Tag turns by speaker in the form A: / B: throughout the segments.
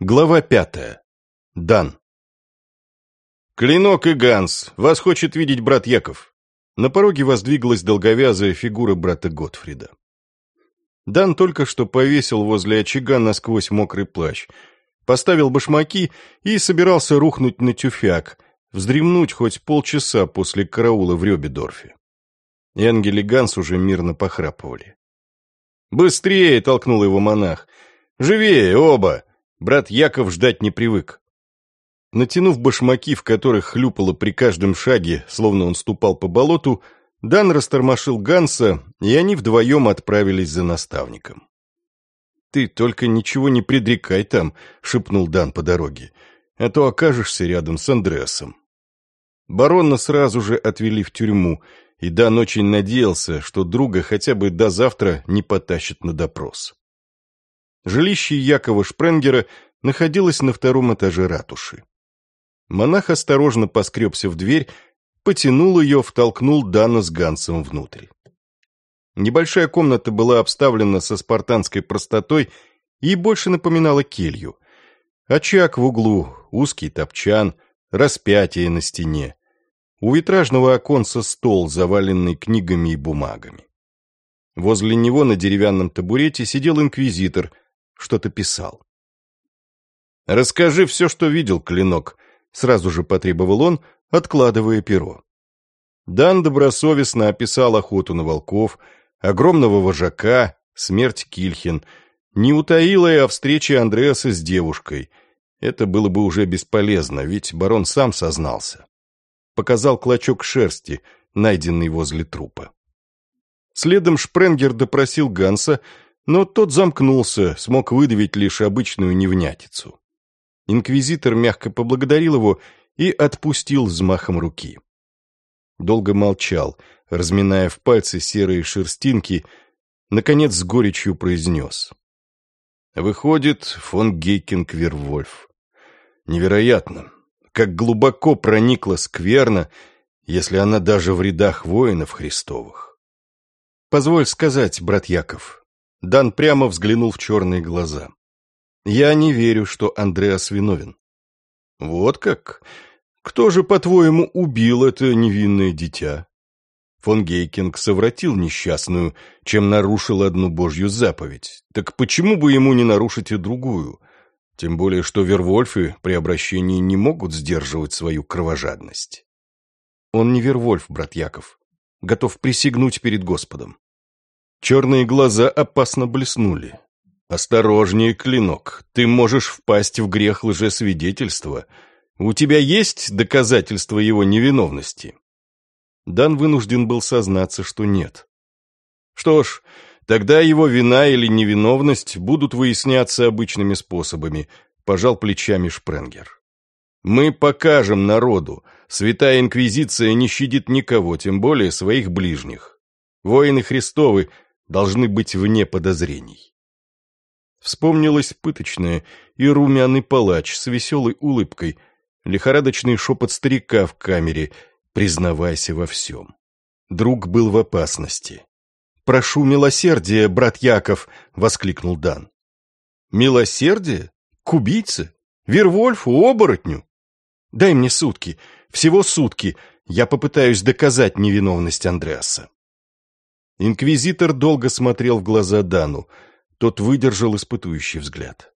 A: Глава пятая. Дан. «Клинок и Ганс! Вас хочет видеть брат Яков!» На пороге воздвиглась долговязая фигура брата Готфрида. Дан только что повесил возле очага насквозь мокрый плащ, поставил башмаки и собирался рухнуть на тюфяк, вздремнуть хоть полчаса после караула в Рёбедорфе. Энгель и Ганс уже мирно похрапывали. «Быстрее!» — толкнул его монах. «Живее, оба!» Брат Яков ждать не привык. Натянув башмаки, в которых хлюпало при каждом шаге, словно он ступал по болоту, Дан растормошил Ганса, и они вдвоем отправились за наставником. «Ты только ничего не предрекай там», — шепнул Дан по дороге, «а то окажешься рядом с Андреасом». Барона сразу же отвели в тюрьму, и Дан очень надеялся, что друга хотя бы до завтра не потащат на допрос. Жилище Якова Шпренгера находилось на втором этаже ратуши. Монах осторожно поскребся в дверь, потянул ее, втолкнул Дана с Гансом внутрь. Небольшая комната была обставлена со спартанской простотой и больше напоминала келью. Очаг в углу, узкий топчан, распятие на стене. У витражного оконца стол, заваленный книгами и бумагами. Возле него на деревянном табурете сидел инквизитор – что-то писал. «Расскажи все, что видел, Клинок», — сразу же потребовал он, откладывая перо. Дан добросовестно описал охоту на волков, огромного вожака, смерть Кильхин, не утаила и о встрече Андреаса с девушкой. Это было бы уже бесполезно, ведь барон сам сознался. Показал клочок шерсти, найденный возле трупа. Следом Шпренгер допросил Ганса, но тот замкнулся, смог выдавить лишь обычную невнятицу. Инквизитор мягко поблагодарил его и отпустил взмахом руки. Долго молчал, разминая в пальцы серые шерстинки, наконец с горечью произнес. Выходит, фон Гейкинг Вервольф. Невероятно, как глубоко проникла скверна, если она даже в рядах воинов Христовых. Позволь сказать, брат Яков, Дан прямо взглянул в черные глаза. «Я не верю, что Андреас виновен». «Вот как? Кто же, по-твоему, убил это невинное дитя?» Фон Гейкинг совратил несчастную, чем нарушил одну божью заповедь. Так почему бы ему не нарушить и другую? Тем более, что Вервольфы при обращении не могут сдерживать свою кровожадность. Он не Вервольф, брат Яков. Готов присягнуть перед Господом. Черные глаза опасно блеснули. «Осторожнее, клинок, ты можешь впасть в грех лжесвидетельства. У тебя есть доказательства его невиновности?» Дан вынужден был сознаться, что нет. Что ж, тогда его вина или невиновность будут выясняться обычными способами, пожал плечами Шпренгер. Мы покажем народу, святая инквизиция не щадит никого, тем более своих ближних. Воины Христовы должны быть вне подозрений. Вспомнилось пыточное и румяный палач с веселой улыбкой, лихорадочный шепот старика в камере «Признавайся во всем». Друг был в опасности. «Прошу милосердия, брат Яков!» — воскликнул Дан. «Милосердие? К убийце? Вервольфу, оборотню? Дай мне сутки, всего сутки, я попытаюсь доказать невиновность Андреаса». Инквизитор долго смотрел в глаза Дану. Тот выдержал испытующий взгляд.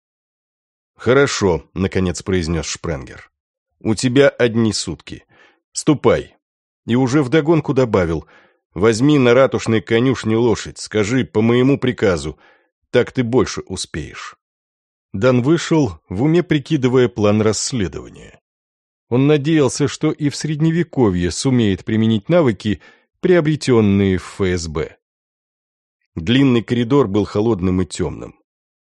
A: «Хорошо», — наконец произнес Шпренгер. «У тебя одни сутки. Ступай». И уже вдогонку добавил. «Возьми на ратушной конюшне лошадь, скажи по моему приказу. Так ты больше успеешь». Дан вышел, в уме прикидывая план расследования. Он надеялся, что и в Средневековье сумеет применить навыки, приобретенные в ФСБ. Длинный коридор был холодным и темным.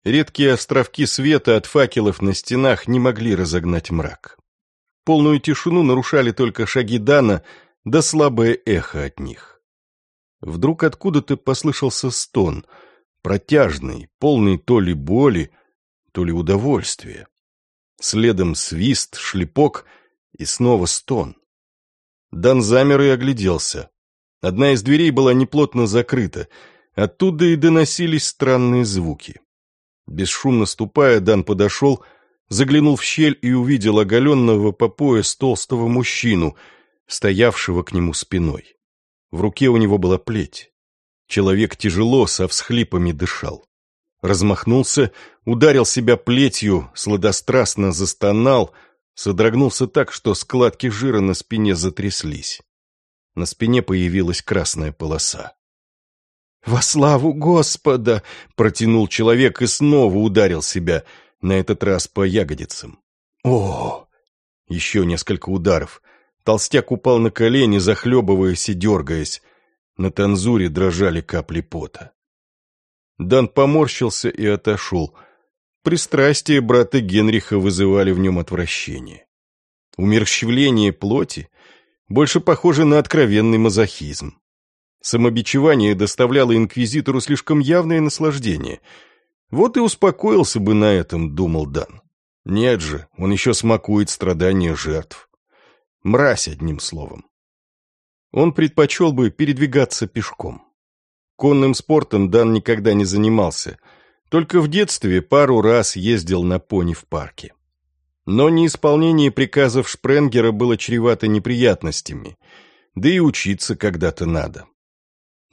A: Редкие островки света от факелов на стенах не могли разогнать мрак. Полную тишину нарушали только шаги Дана, да слабое эхо от них. Вдруг откуда-то послышался стон, протяжный, полный то ли боли, то ли удовольствия. Следом свист, шлепок и снова стон. Дан замер и огляделся. Одна из дверей была неплотно закрыта. Оттуда и доносились странные звуки. Бесшумно ступая, Дан подошел, заглянул в щель и увидел оголенного по пояс толстого мужчину, стоявшего к нему спиной. В руке у него была плеть. Человек тяжело, со всхлипами дышал. Размахнулся, ударил себя плетью, сладострастно застонал, содрогнулся так, что складки жира на спине затряслись. На спине появилась красная полоса. «Во славу Господа!» — протянул человек и снова ударил себя, на этот раз по ягодицам. «О!» Еще несколько ударов. Толстяк упал на колени, захлебываясь и дергаясь. На танзуре дрожали капли пота. Дан поморщился и отошел. Пристрастия брата Генриха вызывали в нем отвращение. Умерщвление плоти больше похоже на откровенный мазохизм. Самобичевание доставляло инквизитору слишком явное наслаждение. Вот и успокоился бы на этом, думал Дан. Нет же, он еще смакует страдания жертв. Мразь, одним словом. Он предпочел бы передвигаться пешком. Конным спортом Дан никогда не занимался, только в детстве пару раз ездил на пони в парке. Но неисполнение приказов Шпренгера было чревато неприятностями, да и учиться когда-то надо.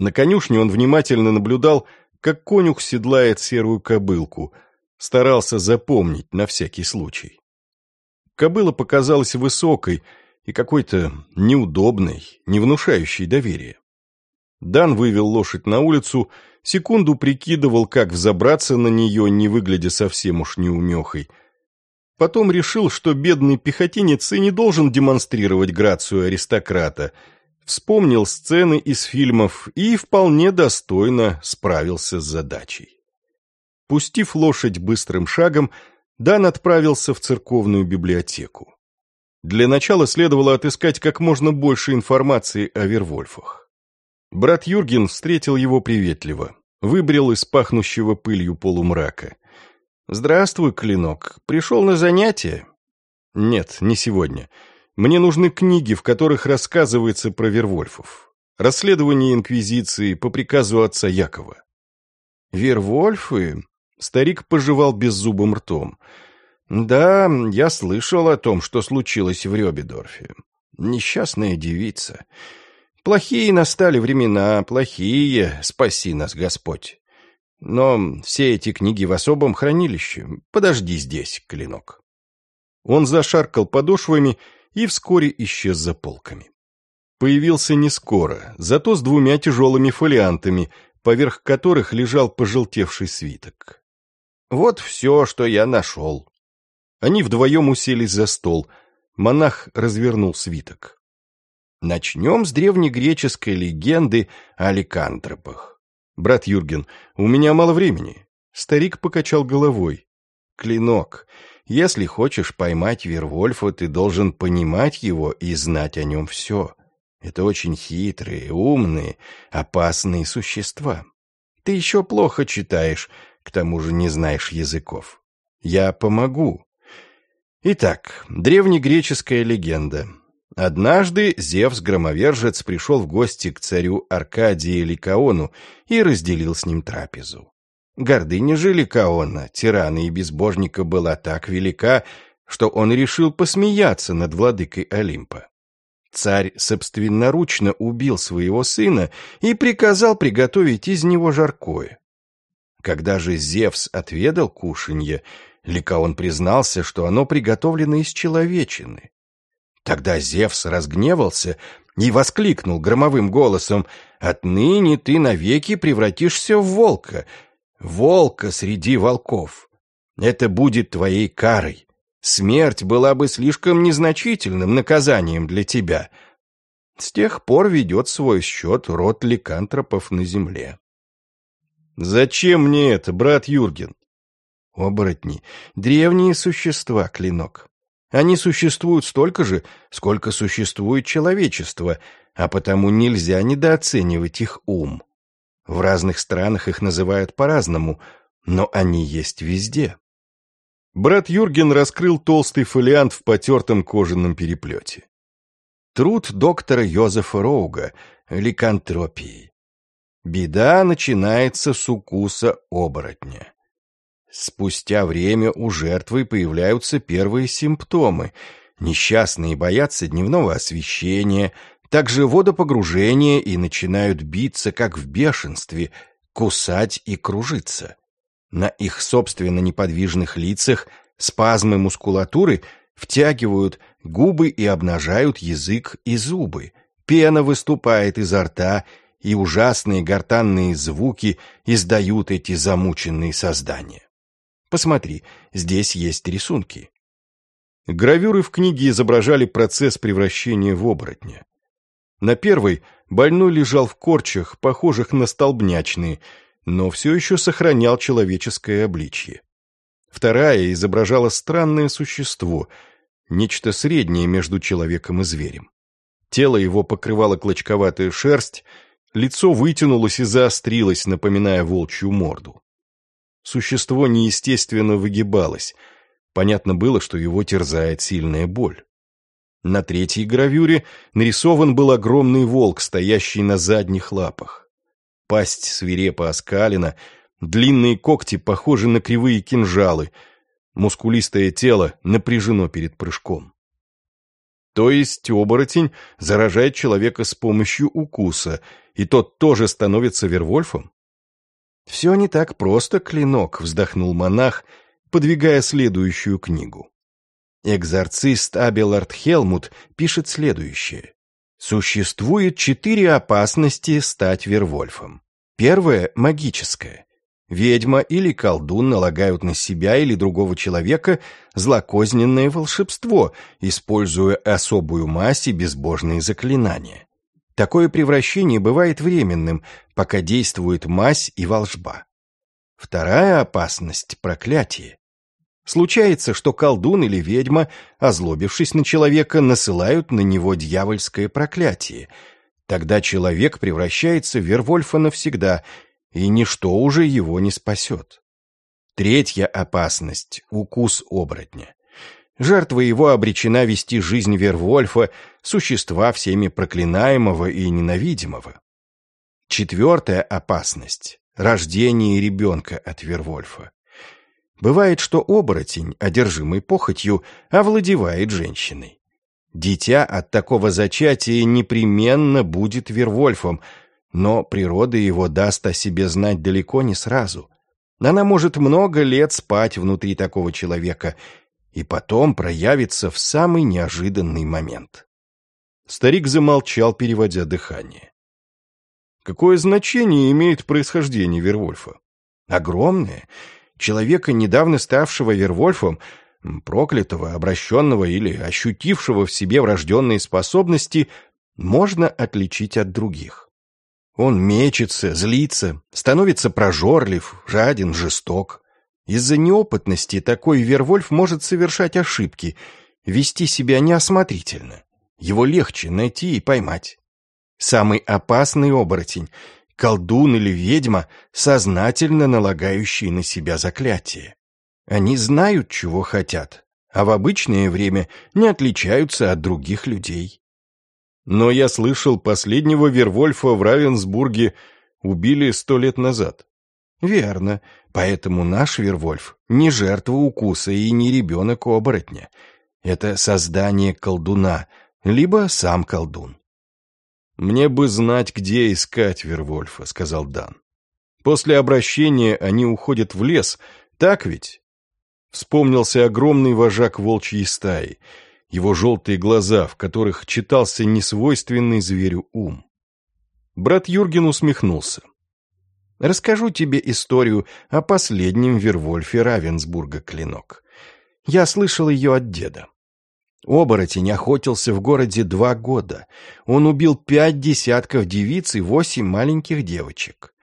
A: На конюшне он внимательно наблюдал, как конюх седлает серую кобылку, старался запомнить на всякий случай. Кобыла показалась высокой и какой-то неудобной, не внушающей доверия. Дан вывел лошадь на улицу, секунду прикидывал, как взобраться на нее, не выглядя совсем уж неумехой. Потом решил, что бедный пехотинец и не должен демонстрировать грацию аристократа. Вспомнил сцены из фильмов и вполне достойно справился с задачей. Пустив лошадь быстрым шагом, Дан отправился в церковную библиотеку. Для начала следовало отыскать как можно больше информации о Вервольфах. Брат Юрген встретил его приветливо, выбрел из пахнущего пылью полумрака. «Здравствуй, Клинок. Пришел на занятие?» «Нет, не сегодня. Мне нужны книги, в которых рассказывается про Вервольфов. Расследование Инквизиции по приказу отца Якова». «Вервольфы?» Старик пожевал беззубым ртом. «Да, я слышал о том, что случилось в Рёбедорфе. Несчастная девица. Плохие настали времена, плохие, спаси нас Господь. Но все эти книги в особом хранилище. Подожди здесь, клинок. Он зашаркал подошвами и вскоре исчез за полками. Появился не скоро, зато с двумя тяжелыми фолиантами, поверх которых лежал пожелтевший свиток. Вот все, что я нашел. Они вдвоем уселись за стол. Монах развернул свиток. Начнем с древнегреческой легенды о ликантропах. Брат Юрген, у меня мало времени. Старик покачал головой. Клинок, если хочешь поймать Вервольфа, ты должен понимать его и знать о нем все. Это очень хитрые, умные, опасные существа. Ты еще плохо читаешь, к тому же не знаешь языков. Я помогу. Итак, древнегреческая легенда. Однажды Зевс-громовержец пришел в гости к царю Аркадии Ликаону и разделил с ним трапезу. Гордыня же Ликаона, тирана и безбожника, была так велика, что он решил посмеяться над владыкой Олимпа. Царь собственноручно убил своего сына и приказал приготовить из него жаркое. Когда же Зевс отведал кушанье, Ликаон признался, что оно приготовлено из человечины. Тогда Зевс разгневался и воскликнул громовым голосом «Отныне ты навеки превратишься в волка, волка среди волков. Это будет твоей карой. Смерть была бы слишком незначительным наказанием для тебя». С тех пор ведет свой счет род ликантропов на земле. «Зачем мне это, брат Юрген?» «Оборотни — древние существа, Клинок. Они существуют столько же, сколько существует человечество, а потому нельзя недооценивать их ум. В разных странах их называют по-разному, но они есть везде. Брат Юрген раскрыл толстый фолиант в потертом кожаном переплете. Труд доктора Йозефа Роуга «Ликантропии». Беда начинается с укуса оборотня. Спустя время у жертвы появляются первые симптомы. Несчастные боятся дневного освещения, также водопогружения и начинают биться, как в бешенстве, кусать и кружиться. На их собственно неподвижных лицах спазмы мускулатуры втягивают губы и обнажают язык и зубы. Пена выступает изо рта, и ужасные гортанные звуки издают эти замученные создания. Посмотри, здесь есть рисунки. Гравюры в книге изображали процесс превращения в оборотня. На первой больной лежал в корчах, похожих на столбнячные, но все еще сохранял человеческое обличье. Вторая изображала странное существо, нечто среднее между человеком и зверем. Тело его покрывало клочковатая шерсть, лицо вытянулось и заострилось, напоминая волчью морду. Существо неестественно выгибалось. Понятно было, что его терзает сильная боль. На третьей гравюре нарисован был огромный волк, стоящий на задних лапах. Пасть свирепо оскалена, длинные когти похожи на кривые кинжалы, мускулистое тело напряжено перед прыжком. То есть оборотень заражает человека с помощью укуса, и тот тоже становится Вервольфом? «Все не так просто, клинок», — вздохнул монах, подвигая следующую книгу. Экзорцист Абелард Хелмут пишет следующее. Существует четыре опасности стать Вервольфом. Первое – магическое. Ведьма или колдун налагают на себя или другого человека злокозненное волшебство, используя особую мазь и безбожные заклинания. Такое превращение бывает временным, пока действует мазь и волжба. Вторая опасность – проклятие. Случается, что колдун или ведьма, озлобившись на человека, насылают на него дьявольское проклятие. Тогда человек превращается в Вервольфа навсегда, и ничто уже его не спасет. Третья опасность – укус оборотня. Жертва его обречена вести жизнь Вервольфа, существа всеми проклинаемого и ненавидимого. Четвертая опасность – рождение ребенка от Вервольфа. Бывает, что оборотень, одержимый похотью, овладевает женщиной. Дитя от такого зачатия непременно будет Вервольфом, но природа его даст о себе знать далеко не сразу. Она может много лет спать внутри такого человека – и потом проявится в самый неожиданный момент. Старик замолчал, переводя дыхание. Какое значение имеет происхождение Вервольфа? Огромное. Человека, недавно ставшего Вервольфом, проклятого, обращенного или ощутившего в себе врожденные способности, можно отличить от других. Он мечется, злится, становится прожорлив, жаден, жесток. Из-за неопытности такой Вервольф может совершать ошибки, вести себя неосмотрительно. Его легче найти и поймать. Самый опасный оборотень — колдун или ведьма, сознательно налагающие на себя заклятие. Они знают, чего хотят, а в обычное время не отличаются от других людей. Но я слышал, последнего Вервольфа в Равенсбурге убили сто лет назад. Верно, поэтому наш Вервольф не жертва укуса и не ребенок оборотня. Это создание колдуна, либо сам колдун. «Мне бы знать, где искать Вервольфа», — сказал Дан. «После обращения они уходят в лес, так ведь?» Вспомнился огромный вожак волчьей стаи, его желтые глаза, в которых читался несвойственный зверю ум. Брат Юрген усмехнулся. Расскажу тебе историю о последнем Вервольфе Равенсбурга Клинок. Я слышал ее от деда. Оборотень охотился в городе два года. Он убил пять десятков девиц и восемь маленьких девочек.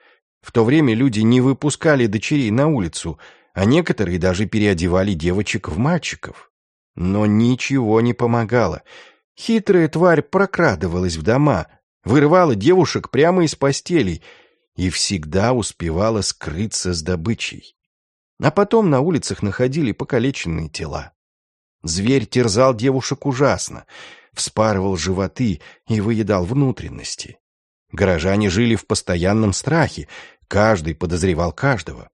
A: В то время люди не выпускали дочерей на улицу, а некоторые даже переодевали девочек в мальчиков. Но ничего не помогало. Хитрая тварь прокрадывалась в дома, вырывала девушек прямо из постелей — и всегда успевала скрыться с добычей. А потом на улицах находили покалеченные тела. Зверь терзал девушек ужасно, вспарывал животы и выедал внутренности. Горожане жили в постоянном страхе, каждый подозревал каждого.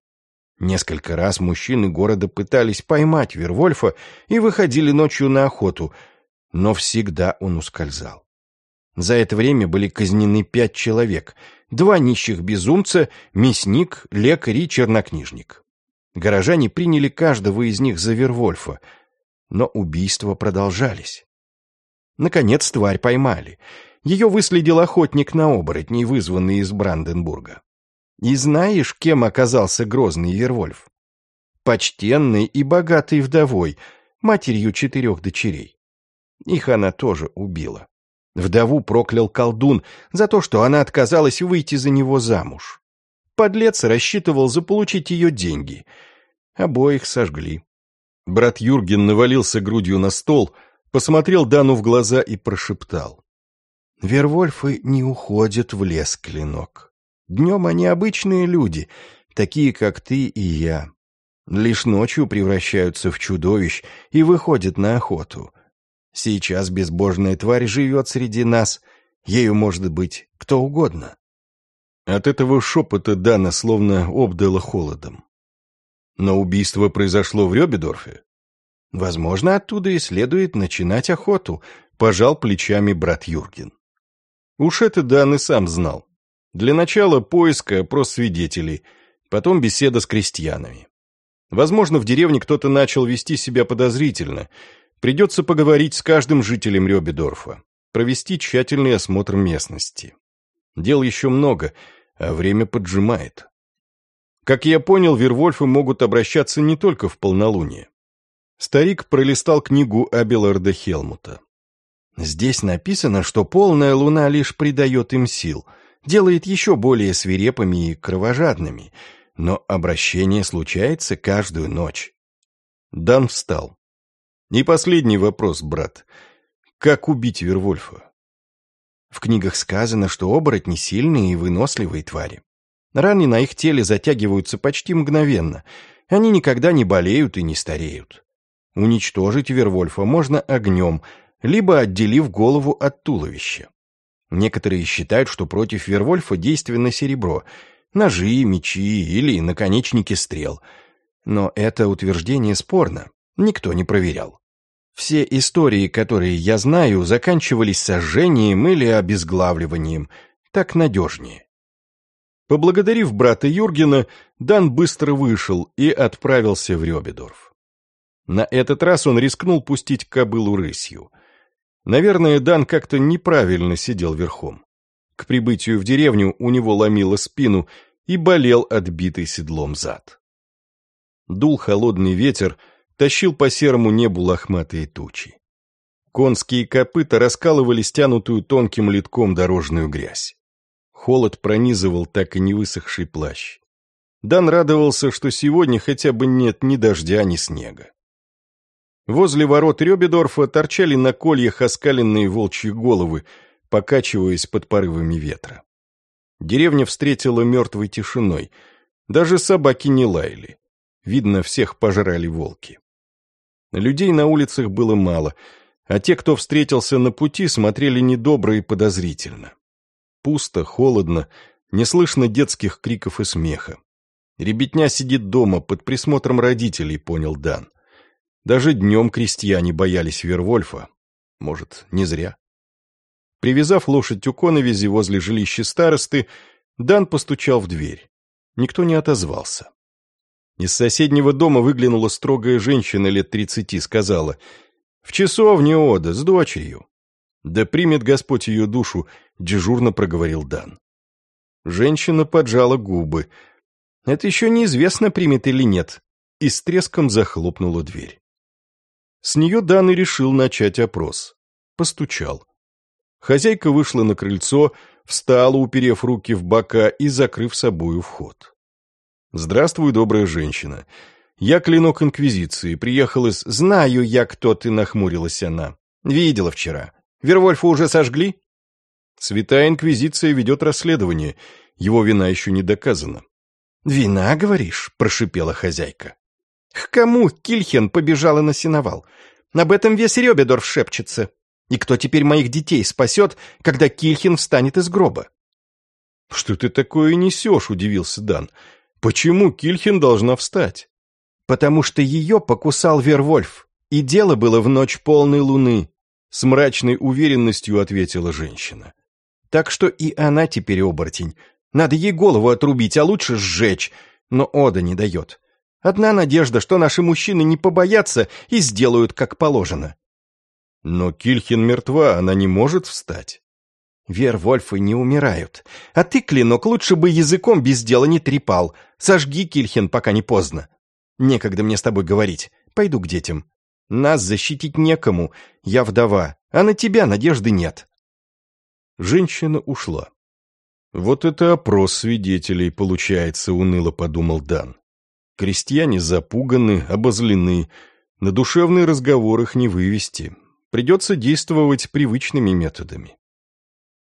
B: Несколько раз мужчины города пытались поймать Вервольфа и выходили ночью на охоту, но всегда он ускользал. За это время были казнены пять человек, два нищих безумца, мясник, лекарь и чернокнижник. Горожане приняли каждого из них за Вервольфа, но убийства продолжались. Наконец тварь поймали. Ее выследил охотник на оборотней, вызванный из Бранденбурга. И знаешь, кем оказался грозный Вервольф? Почтенной и богатой вдовой, матерью четырех дочерей. Их она тоже убила. Вдову проклял колдун за то, что она отказалась выйти за него замуж. Подлец рассчитывал заполучить ее деньги. Обоих сожгли. Брат Юрген навалился грудью на стол, посмотрел Дану в глаза и прошептал. «Вервольфы не уходят в лес, Клинок. Днем они обычные люди, такие, как ты и я. Лишь ночью превращаются в чудовищ и выходят на охоту. Сейчас безбожная тварь живет среди нас, ею может быть кто угодно».
A: От этого шепота Дана словно обдала холодом. Но убийство произошло в Рёбедорфе.
B: Возможно, оттуда и следует начинать охоту, пожал плечами брат Юрген.
A: Уж это Дан и сам знал. Для начала поиска опрос свидетелей, потом беседа с крестьянами. Возможно, в деревне кто-то начал вести себя подозрительно. Придется поговорить с каждым жителем Рёбедорфа, провести тщательный осмотр местности. Дел еще много, а время поджимает. Как я понял, Вервольфы могут обращаться не только в полнолуние. Старик пролистал книгу Абеларда Хелмута.
B: Здесь написано, что полная луна лишь придает им сил, делает еще более свирепыми и кровожадными, но обращение случается каждую ночь.
A: Дан встал. И последний вопрос, брат. Как убить Вервольфа?
B: В книгах сказано, что оборотни сильные и выносливые твари. Раны на их теле затягиваются почти мгновенно. Они никогда не болеют и не стареют. Уничтожить Вервольфа можно огнем, либо отделив голову от туловища. Некоторые считают, что против Вервольфа действенно серебро, ножи, мечи или наконечники стрел. Но это утверждение спорно, никто не проверял. Все истории, которые я знаю, заканчивались сожжением или обезглавливанием. Так надежнее.
A: Поблагодарив брата Юргена, Дан быстро вышел и отправился в Рёбедорф. На этот раз он рискнул пустить кобылу рысью. Наверное, Дан как-то неправильно сидел верхом. К прибытию в деревню у него ломило спину и болел отбитый седлом зад. Дул холодный ветер, тащил по серому небу лохматые тучи. Конские копыта раскалывали стянутую тонким литком дорожную грязь. Холод пронизывал так и не высохший плащ. Дан радовался, что сегодня хотя бы нет ни дождя, ни снега. Возле ворот Рёбедорфа торчали на кольях оскаленные волчьи головы, покачиваясь под порывами ветра. Деревня встретила мертвой тишиной. Даже собаки не лаяли. Видно, всех пожрали волки. Людей на улицах было мало, а те, кто встретился на пути, смотрели недобро и подозрительно. Пусто, холодно, не слышно детских криков и смеха. Ребятня сидит дома под присмотром родителей, понял Дан. Даже днем крестьяне боялись Вервольфа. Может, не зря. Привязав лошадь у коновизи возле жилища старосты, Дан постучал в дверь. Никто не отозвался. Из соседнего дома выглянула строгая женщина лет тридцати, сказала, «В часовне Ода, с дочерью». «Да примет Господь ее душу», — дежурно проговорил Дан. Женщина поджала губы. «Это еще неизвестно, примет или нет», и с треском захлопнула дверь. С нее Дан и решил начать опрос. Постучал. Хозяйка вышла на крыльцо, встала, уперев руки в бока и закрыв собою вход. «Здравствуй, добрая женщина. Я клинок Инквизиции, приехал из... Знаю я, кто ты, нахмурилась она. Видела вчера. Вервольфа уже сожгли?» «Святая Инквизиция ведет расследование. Его вина еще не доказана».
B: «Вина, говоришь?» – прошипела хозяйка. «К кому Кильхен побежал и насиновал? Об этом весь Ребедорф шепчется. И кто теперь моих детей спасет, когда Кильхен встанет из гроба?»
A: «Что ты такое несешь?» – удивился Дан. Почему Кильхин должна встать?
B: Потому что ее покусал Вервольф, и дело было в ночь полной луны, с мрачной уверенностью ответила женщина. Так что и она теперь оборотень. Надо ей голову отрубить, а лучше сжечь, но Ода не дает. Одна надежда, что наши мужчины не побоятся и сделают как положено.
A: Но Кильхин мертва, она не может встать.
B: Вервольфы не умирают. А ты, Клинок, лучше бы языком без дела не трепал. Сожги Кильхин, пока не поздно. Некогда мне с тобой говорить. Пойду к детям. Нас защитить некому. Я вдова, а на тебя надежды нет.
A: Женщина ушла. Вот это опрос свидетелей, получается, уныло подумал Дан. Крестьяне запуганы, обозлены. На душевный разговор их не вывести. Придется действовать привычными методами.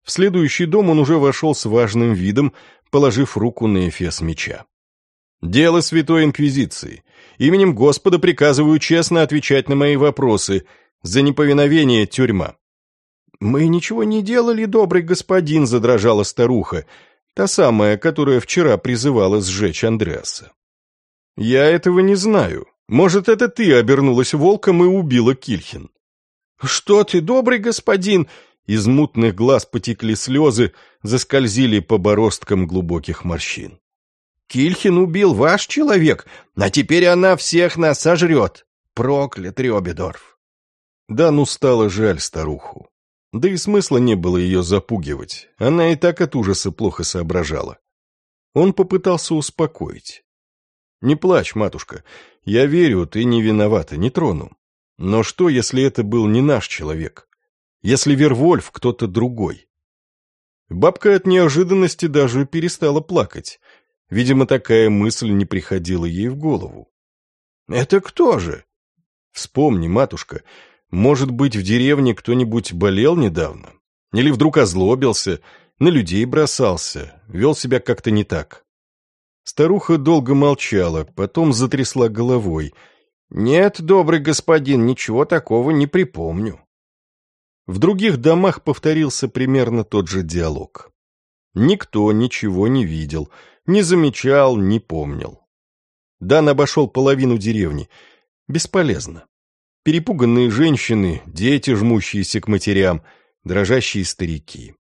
A: В следующий дом он уже вошел с важным видом, положив руку на эфес меча. «Дело Святой Инквизиции. Именем Господа приказываю честно отвечать на мои вопросы. За неповиновение тюрьма».
B: «Мы ничего не делали, добрый господин», — задрожала старуха, та самая, которая вчера призывала сжечь Андреаса.
A: «Я этого не знаю. Может, это ты обернулась волком и убила Кильхин?»
B: «Что ты, добрый господин?» Из мутных глаз потекли слезы, заскользили по бороздкам глубоких морщин. «Кильхин убил ваш человек, а теперь она всех нас сожрет. Проклят Рёбедорф!»
A: Да, ну стало жаль старуху. Да и смысла не было ее запугивать, она и так от ужаса плохо соображала. Он попытался успокоить. «Не плачь, матушка, я верю, ты не виновата, не трону. Но что, если это был не наш человек? Если Вервольф кто-то другой? Бабка от неожиданности даже перестала плакать. Видимо, такая мысль не приходила ей в голову.
B: «Это кто же?»
A: «Вспомни, матушка, может быть, в деревне кто-нибудь болел недавно? Или вдруг озлобился, на людей бросался, вел себя как-то не так?» Старуха долго молчала, потом затрясла головой.
B: «Нет, добрый господин, ничего такого не припомню».
A: В других домах повторился примерно тот же диалог. Никто ничего не видел, не замечал, не помнил. Дан обошел половину деревни. Бесполезно. Перепуганные женщины, дети, жмущиеся к матерям, дрожащие старики.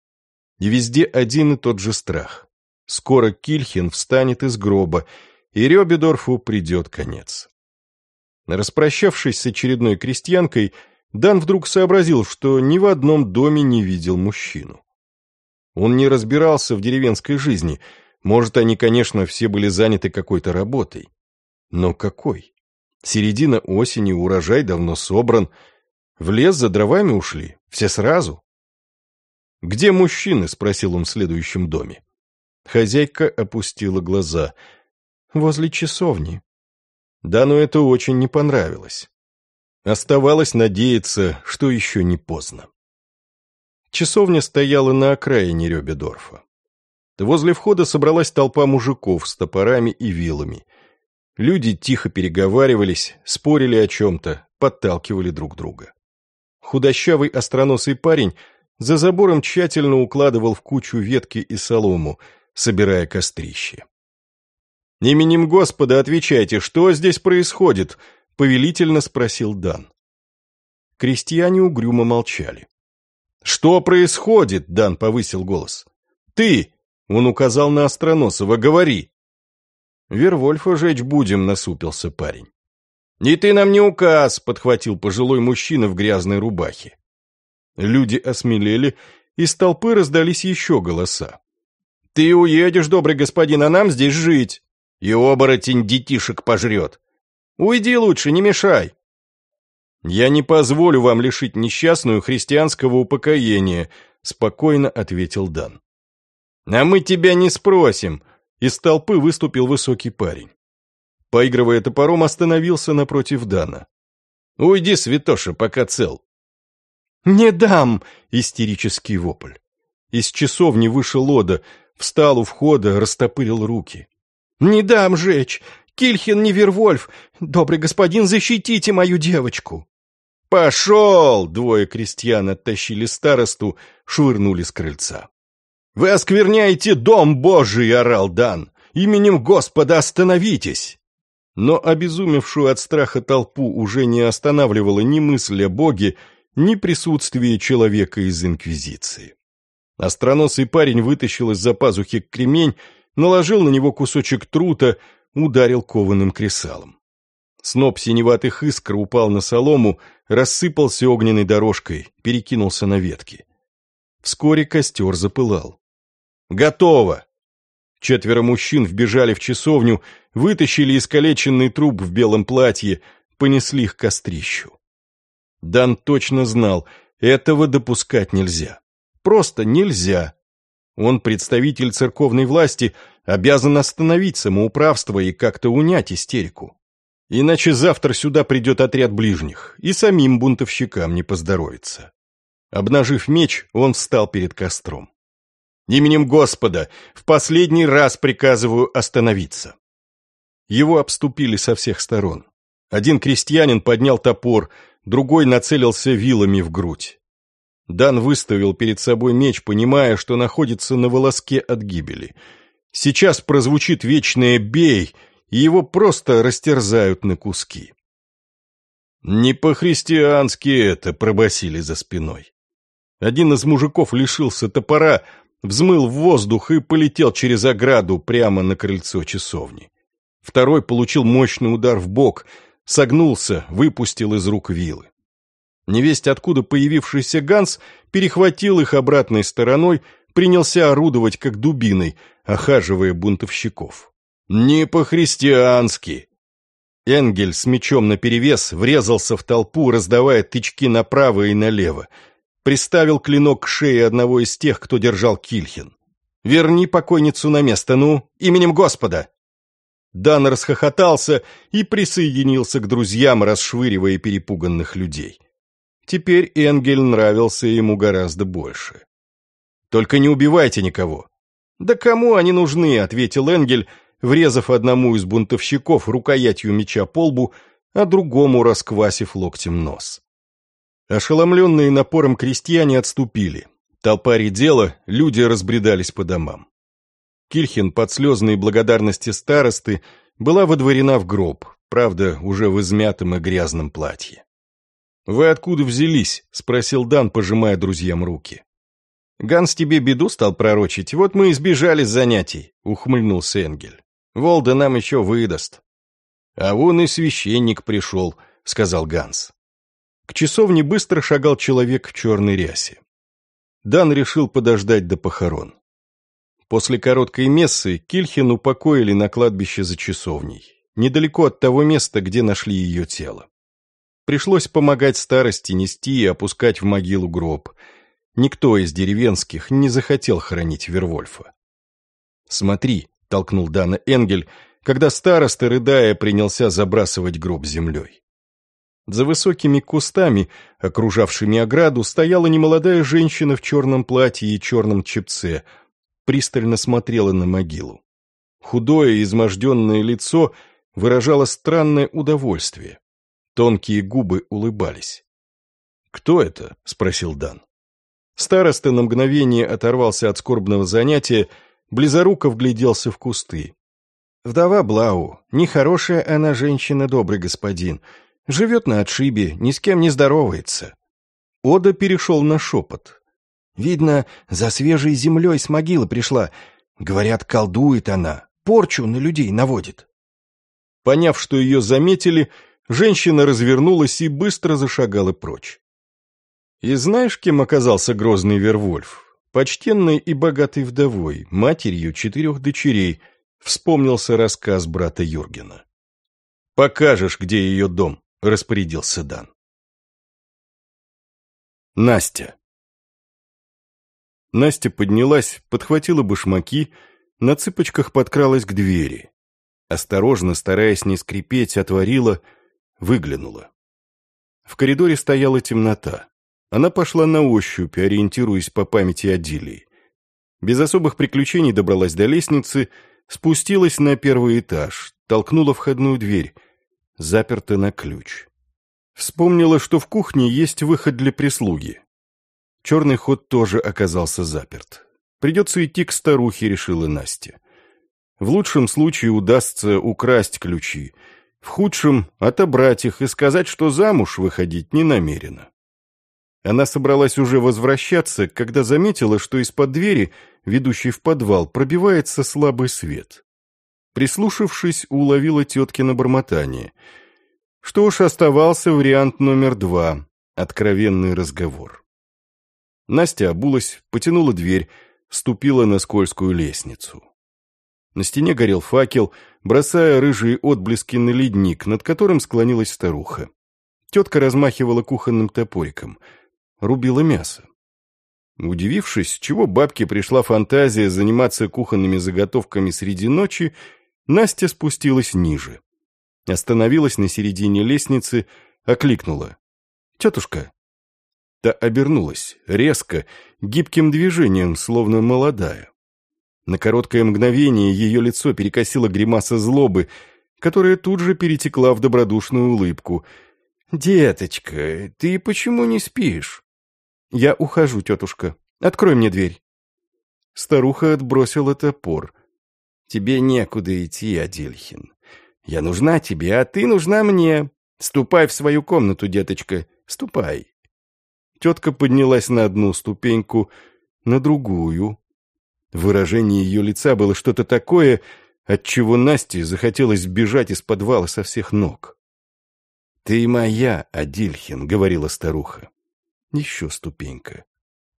A: И везде один и тот же страх. Скоро Кильхин встанет из гроба, и Рёбедорфу придет конец. Распрощавшись с очередной крестьянкой, Дан вдруг сообразил, что ни в одном доме не видел мужчину. Он не разбирался в деревенской жизни. Может, они, конечно, все были заняты какой-то работой. Но какой? Середина осени, урожай давно собран. В лес за дровами ушли, все сразу. «Где мужчины?» — спросил он в следующем доме. Хозяйка опустила глаза. «Возле часовни». Да, но это очень не понравилось. Оставалось надеяться, что еще не поздно. Часовня стояла на окраине Рёбедорфа. Возле входа собралась толпа мужиков с топорами и вилами. Люди тихо переговаривались, спорили о чем-то, подталкивали друг друга. Худощавый остроносый парень за забором тщательно укладывал в кучу ветки и солому, собирая кострище. «Именем Господа отвечайте, что здесь происходит?» — повелительно спросил Дан. Крестьяне угрюмо молчали. «Что происходит?» — Дан повысил голос. «Ты!» — он указал на Остроносова. «Говори!» «Вервольфа жечь будем», — насупился парень. «И ты нам не указ!» — подхватил пожилой мужчина в грязной рубахе. Люди осмелели, из толпы раздались еще голоса. «Ты уедешь, добрый господин, а нам здесь жить!» «И оборотень детишек пожрет!» Уйди лучше, не мешай!» «Я не позволю вам лишить несчастную христианского упокоения», — спокойно ответил Дан. «А мы тебя не спросим», — из толпы выступил высокий парень. Поигрывая топором, остановился напротив Дана. «Уйди, святоша, пока цел».
B: «Не дам!»
A: — истерический вопль. Из часовни вышел Ода, встал у входа, растопырил руки.
B: «Не дам жечь! Кильхин не Вервольф! Добрый господин, защитите мою девочку!»
A: «Пошел!» — двое крестьян оттащили старосту, швырнули с крыльца. «Вы оскверняете дом Божий!» — орал Дан. Именем Господа остановитесь!» Но обезумевшую от страха толпу уже не останавливала ни мысль о Боге, ни присутствие человека из Инквизиции. Остроносый парень вытащил из-за пазухи кремень, наложил на него кусочек трута, ударил кованым кресалом. Сноп синеватых искр упал на солому, рассыпался огненной дорожкой, перекинулся на ветки. Вскоре костер запылал. «Готово!» Четверо мужчин вбежали в часовню, вытащили искалеченный труп в белом платье, понесли их к кострищу. Дан точно знал, этого допускать нельзя. Просто нельзя. Он, представитель церковной власти, обязан остановить самоуправство и как-то унять истерику. Иначе завтра сюда придет отряд ближних, и самим бунтовщикам не поздоровится. Обнажив меч, он встал перед костром. «Именем Господа в последний раз приказываю остановиться». Его обступили со всех сторон. Один крестьянин поднял топор, другой нацелился вилами в грудь. Дан выставил перед собой меч, понимая, что находится на волоске от гибели. Сейчас прозвучит вечное «бей», и его просто растерзают на куски. «Не по-христиански это», — пробасили за спиной. Один из мужиков лишился топора, взмыл в воздух и полетел через ограду прямо на крыльцо часовни. Второй получил мощный удар в бок, согнулся, выпустил из рук вилы. Невесть откуда появившийся Ганс перехватил их обратной стороной, принялся орудовать как дубиной, охаживая бунтовщиков. «Не по-христиански!» Энгель с мечом наперевес врезался в толпу, раздавая тычки направо и налево. Приставил клинок к шее одного из тех, кто держал Кильхин. «Верни покойницу на место, ну, именем Господа!» Дан расхохотался и присоединился к друзьям, расшвыривая перепуганных людей. Теперь Энгель нравился ему гораздо больше. «Только не убивайте никого». «Да кому они нужны?» — ответил Энгель, врезав одному из бунтовщиков рукоятью меча по лбу, а другому расквасив локтем нос. Ошеломленные напором крестьяне отступили. Толпа редела, люди разбредались по домам. Кильхин под слезные благодарности старосты была водворена в гроб, правда, уже в измятом и грязном платье. «Вы откуда взялись?» — спросил Дан, пожимая друзьям руки. «Ганс тебе беду стал пророчить, вот мы и сбежали с занятий», — ухмыльнулся Энгель. «Волда нам еще выдаст». «А вон и священник пришел», — сказал Ганс. К часовне быстро шагал человек в черной рясе. Дан решил подождать до похорон. После короткой мессы Кильхин упокоили на кладбище за часовней, недалеко от того места, где нашли ее тело. Пришлось помогать старости нести и опускать в могилу гроб. Никто из деревенских не захотел хоронить Вервольфа. «Смотри», — толкнул Дана Энгель, когда староста, рыдая, принялся забрасывать гроб землей. За высокими кустами, окружавшими ограду, стояла немолодая женщина в черном платье и черном чепце — пристально смотрела на могилу. Худое, изможденное лицо выражало странное удовольствие. Тонкие губы улыбались. «Кто это?» — спросил Дан. Староста на мгновение оторвался от скорбного занятия, близоруко вгляделся в кусты. «Вдова Блау. Нехорошая она женщина, добрый господин. Живет на отшибе, ни с кем не здоровается». Ода перешел на шепот. Видно, за свежей землей с могилы пришла. Говорят, колдует она, порчу на людей наводит. Поняв, что ее заметили, женщина развернулась и быстро зашагала прочь. И знаешь, кем оказался грозный Вервольф? Почтенной и богатой вдовой, матерью четырех дочерей, вспомнился рассказ брата Юргена. «Покажешь, где ее дом», — распорядился Дан. Настя. Настя поднялась, подхватила башмаки, на цыпочках подкралась к двери. Осторожно, стараясь не скрипеть, отворила, выглянула. В коридоре стояла темнота. Она пошла на ощупь, ориентируясь по памяти Адилии. Без особых приключений добралась до лестницы, спустилась на первый этаж, толкнула входную дверь, заперта на ключ. Вспомнила, что в кухне есть выход для прислуги. Черный ход тоже оказался заперт. Придется идти к старухе, решила Настя. В лучшем случае удастся украсть ключи, в худшем — отобрать их и сказать, что замуж выходить не намерена. Она собралась уже возвращаться, когда заметила, что из-под двери, ведущей в подвал, пробивается слабый свет. Прислушавшись, уловила теткино бормотание. Что ж, оставался вариант номер два — откровенный разговор. Настя обулась, потянула дверь, ступила на скользкую лестницу. На стене горел факел, бросая рыжие отблески на ледник, над которым склонилась старуха. Тетка размахивала кухонным топориком — рубила мясо. Удивившись, чего бабке пришла фантазия заниматься кухонными заготовками среди ночи, Настя спустилась ниже. Остановилась на середине лестницы, окликнула. «Тетушка!» Та обернулась, резко, гибким движением, словно молодая. На короткое мгновение ее лицо перекосило гримаса злобы, которая тут же перетекла в добродушную улыбку. «Деточка, ты почему не спишь?» «Я ухожу, тетушка. Открой мне дверь». Старуха отбросила топор. «Тебе некуда идти, Адельхин. Я нужна тебе, а ты нужна мне. Ступай в свою комнату, деточка, ступай». Тетка поднялась на одну ступеньку, на другую. Выражение ее лица было что-то такое, от чего Насте захотелось бежать из подвала со всех ног. «Ты моя, Адильхин», — говорила старуха. Еще ступенька.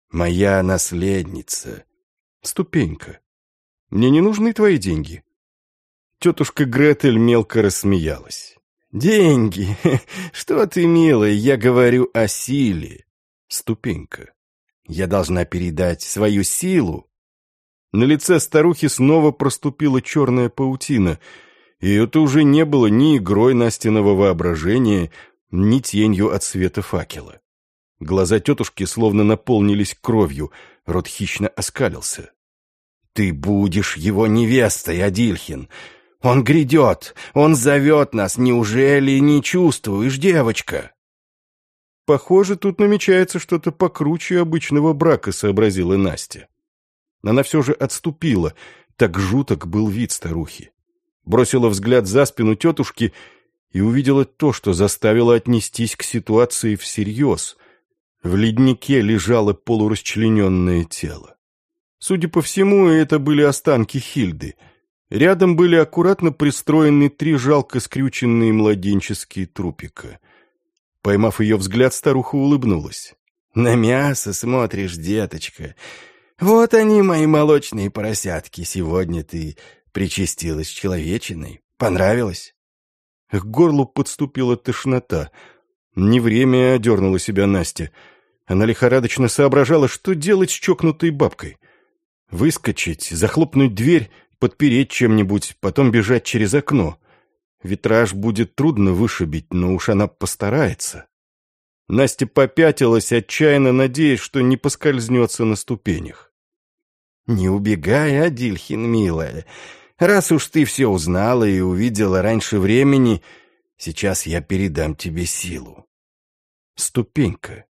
A: Моя наследница. Ступенька. Мне не нужны твои деньги. Тетушка Гретель мелко рассмеялась. «Деньги? Что ты, милая, я говорю о силе. Ступенька. Я должна передать свою силу». На лице старухи снова проступила черная паутина, и это уже не было ни игрой Настиного воображения, ни тенью от света факела. Глаза тетушки словно наполнились кровью, рот хищно оскалился. «Ты будешь его невестой, Адильхин! Он грядет! Он зовет нас! Неужели не чувствуешь, девочка?» «Похоже, тут намечается что-то покруче обычного брака», — сообразила Настя. Она все же отступила, так жуток был вид старухи. Бросила взгляд за спину тетушки и увидела то, что заставило отнестись к ситуации всерьез. В леднике лежало полурасчлененное тело. Судя по всему, это были останки Хильды. Рядом были аккуратно пристроены три жалко скрюченные младенческие трупика. Поймав ее взгляд, старуха улыбнулась. «На мясо смотришь, деточка. Вот они, мои молочные поросятки. Сегодня ты причастилась человечиной. Понравилось?» К горлу подступила тошнота. Не время одернула себя Настя — она лихорадочно соображала, что делать с чокнутой бабкой. Выскочить, захлопнуть дверь, подпереть чем-нибудь, потом бежать через окно. Витраж будет трудно вышибить, но уж она постарается. Настя попятилась, отчаянно надеясь, что не поскользнется на ступенях. «Не убегай, Адильхин, милая. Раз уж ты все узнала и увидела раньше времени, сейчас я передам тебе силу». Ступенька.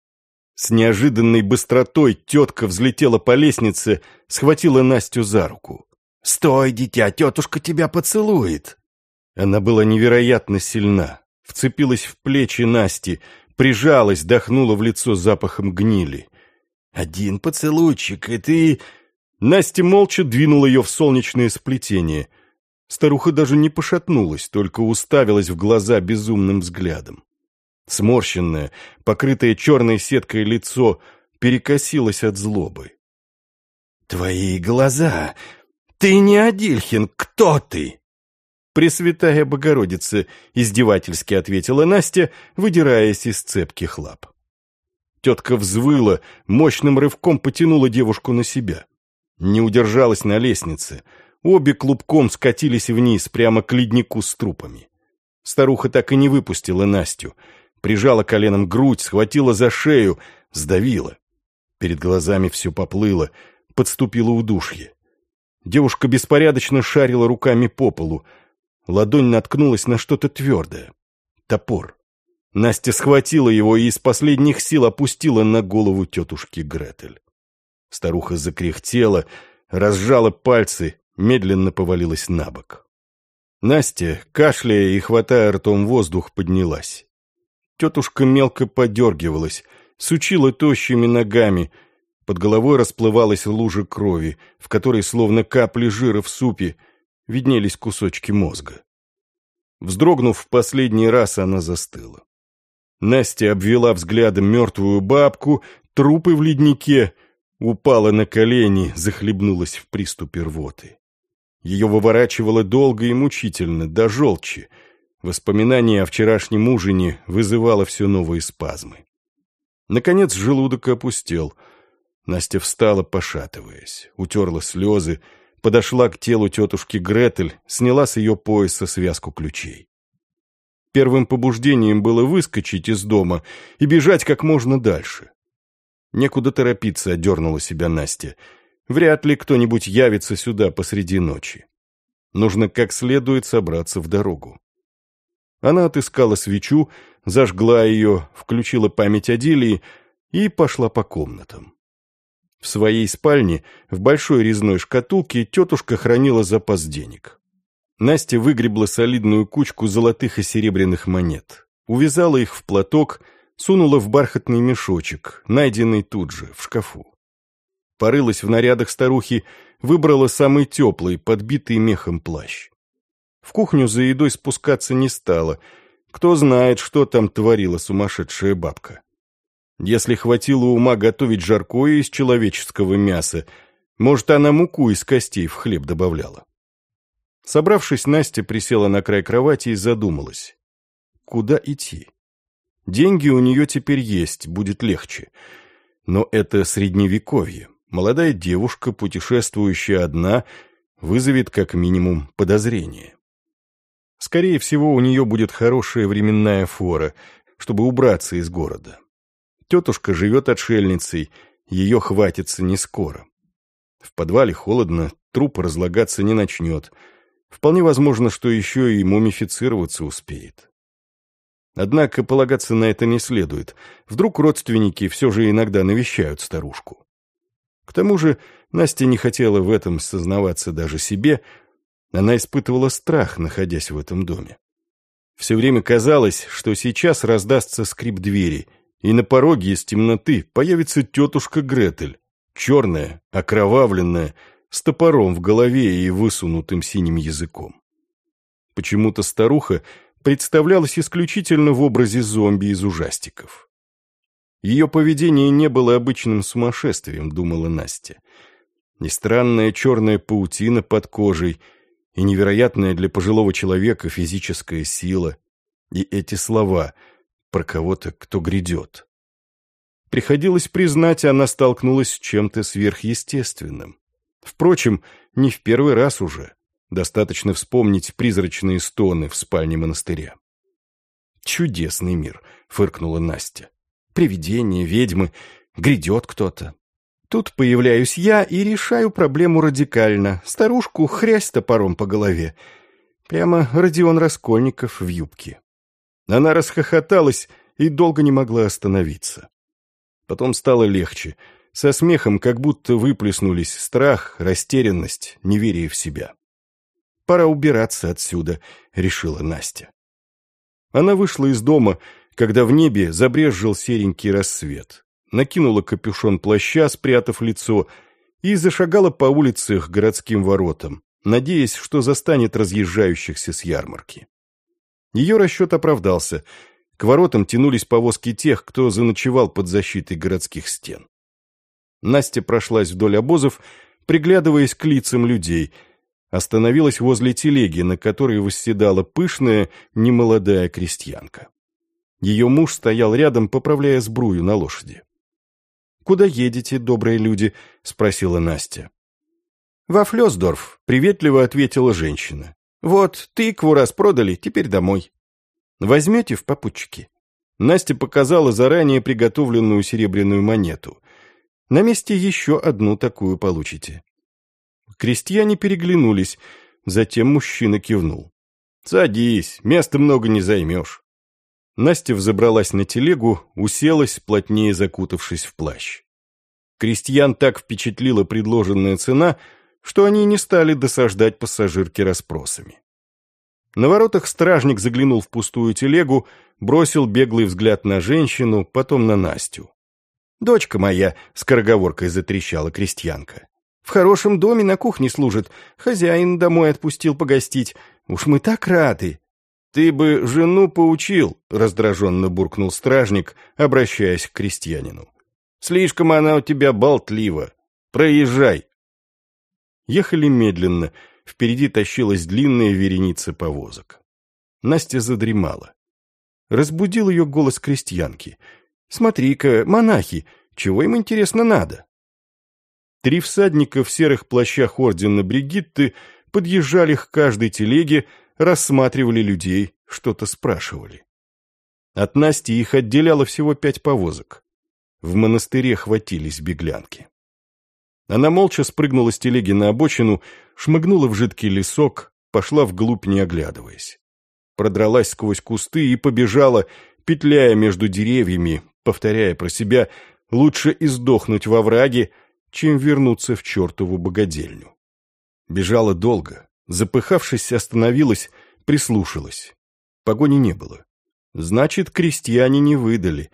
A: С неожиданной быстротой тетка взлетела по лестнице, схватила Настю за руку. «Стой, дитя, тетушка тебя поцелует!» Она была невероятно сильна, вцепилась в плечи Насти, прижалась, дохнула в лицо запахом гнили. «Один поцелуйчик, и ты...» Настя молча двинула ее в солнечное сплетение. Старуха даже не пошатнулась, только уставилась в глаза безумным взглядом. Сморщенное, покрытое черной сеткой лицо перекосилось от злобы. «Твои глаза! Ты не Адильхин! Кто ты?» «Пресвятая Богородица!» — издевательски ответила Настя, выдираясь из цепких лап. Тетка взвыла, мощным рывком потянула девушку на себя. Не удержалась на лестнице. Обе клубком скатились вниз, прямо к леднику с трупами. Старуха так и не выпустила Настю — прижала коленом грудь, схватила за шею, сдавила. Перед глазами все поплыло, подступило удушье. Девушка беспорядочно шарила руками по полу. Ладонь наткнулась на что-то твердое. Топор. Настя схватила его и из последних сил опустила на голову тетушки Гретель. Старуха закряхтела, разжала пальцы, медленно повалилась на бок. Настя, кашляя и хватая ртом воздух, поднялась. Тетушка мелко подергивалась, сучила тощими ногами, под головой расплывалась лужа крови, в которой, словно капли жира в супе, виднелись кусочки мозга. Вздрогнув в последний раз, она застыла. Настя обвела взглядом мертвую бабку, трупы в леднике, упала на колени, захлебнулась в приступе рвоты. Ее выворачивало долго и мучительно, до желчи. Воспоминание о вчерашнем ужине вызывало все новые спазмы. Наконец желудок опустел. Настя встала, пошатываясь, утерла слезы, подошла к телу тетушки Гретель, сняла с ее пояса связку ключей. Первым побуждением было выскочить из дома и бежать как можно дальше. Некуда торопиться, одернула себя Настя. Вряд ли кто-нибудь явится сюда посреди ночи. Нужно как следует собраться в дорогу. Она отыскала свечу, зажгла ее, включила память о и пошла по комнатам. В своей спальне, в большой резной шкатулке, тетушка хранила запас денег. Настя выгребла солидную кучку золотых и серебряных монет, увязала их в платок, сунула в бархатный мешочек, найденный тут же, в шкафу. Порылась в нарядах старухи, выбрала самый теплый, подбитый мехом плащ. В кухню за едой спускаться не стала. Кто знает, что там творила сумасшедшая бабка. Если хватило ума готовить жаркое из человеческого мяса, может, она муку из костей в хлеб добавляла. Собравшись, Настя присела на край кровати и задумалась. Куда идти? Деньги у нее теперь есть, будет легче. Но это средневековье. Молодая девушка, путешествующая одна, вызовет как минимум подозрение. Скорее всего, у нее будет хорошая временная фора, чтобы убраться из города. Тетушка живет отшельницей, ее хватится не скоро. В подвале холодно, труп разлагаться не начнет. Вполне возможно, что еще и мумифицироваться успеет. Однако полагаться на это не следует. Вдруг родственники все же иногда навещают старушку. К тому же Настя не хотела в этом сознаваться даже себе. Она испытывала страх, находясь в этом доме. Все время казалось, что сейчас раздастся скрип двери — и на пороге из темноты появится тетушка Гретель, черная, окровавленная, с топором в голове и высунутым синим языком. Почему-то старуха представлялась исключительно в образе зомби из ужастиков. Ее поведение не было обычным сумасшествием, думала Настя. И странная черная паутина под кожей, и невероятная для пожилого человека физическая сила, и эти слова — про кого-то, кто грядет. Приходилось признать, она столкнулась с чем-то сверхъестественным. Впрочем, не в первый раз уже. Достаточно вспомнить призрачные стоны в спальне монастыря. «Чудесный мир», — фыркнула Настя. «Привидения, ведьмы, грядет кто-то. Тут появляюсь я и решаю проблему радикально. Старушку хрясь топором по голове. Прямо Родион Раскольников в юбке. Она расхохоталась и долго не могла остановиться. Потом стало легче. Со смехом как будто выплеснулись страх, растерянность, неверие в себя. «Пора убираться отсюда», — решила Настя. Она вышла из дома, когда в небе забрезжил серенький рассвет, накинула капюшон плаща, спрятав лицо, и зашагала по улице к городским воротам, надеясь, что застанет разъезжающихся с ярмарки. Ее расчет оправдался. К воротам тянулись повозки тех, кто заночевал под защитой городских стен. Настя прошлась вдоль обозов, приглядываясь к лицам людей, остановилась возле телеги, на которой восседала пышная, немолодая крестьянка. Ее муж стоял рядом, поправляя сбрую на лошади. «Куда едете, добрые люди?» — спросила Настя. «Во Флёсдорф», — приветливо ответила женщина. Вот, тыкву раз продали, теперь домой. Возьмете в попутчики. Настя показала заранее приготовленную серебряную монету. На месте еще одну такую получите. Крестьяне переглянулись, затем мужчина кивнул. «Садись, места много не займешь». Настя взобралась на телегу, уселась, плотнее закутавшись в плащ. Крестьян так впечатлила предложенная цена, что они не стали досаждать пассажирке расспросами. На воротах стражник заглянул в пустую телегу, бросил беглый взгляд на женщину, потом на Настю. «Дочка моя», — скороговоркой затрещала крестьянка, — «в хорошем доме на кухне служит, хозяин домой отпустил погостить. Уж мы так рады». «Ты бы жену поучил», — раздраженно буркнул стражник, обращаясь к крестьянину. «Слишком она у тебя болтлива. Проезжай». Ехали медленно, впереди тащилась длинная вереница повозок. Настя задремала. Разбудил ее голос крестьянки. «Смотри-ка, монахи, чего им, интересно, надо?» Три всадника в серых плащах ордена Бригитты подъезжали к каждой телеге, рассматривали людей, что-то спрашивали. От Насти их отделяло всего пять повозок. В монастыре хватились беглянки. Она молча спрыгнула с телеги на обочину, шмыгнула в жидкий лесок, пошла вглубь, не оглядываясь. Продралась сквозь кусты и побежала, петляя между деревьями, повторяя про себя «лучше издохнуть во враге, чем вернуться в чертову богадельню». Бежала долго, запыхавшись, остановилась, прислушалась. Погони не было. Значит, крестьяне не выдали.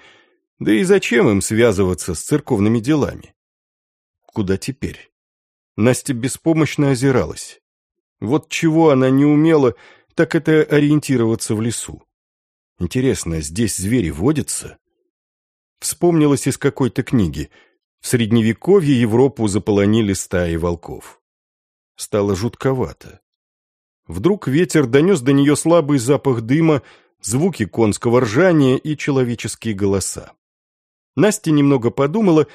A: Да и зачем им связываться с церковными делами? Куда теперь? Настя беспомощно озиралась. Вот чего она не умела, так это ориентироваться в лесу. Интересно, здесь звери водятся? Вспомнилось из какой-то книги. В Средневековье Европу заполонили стаи волков. Стало жутковато. Вдруг ветер донес до нее слабый запах дыма, звуки конского ржания и человеческие голоса. Настя немного подумала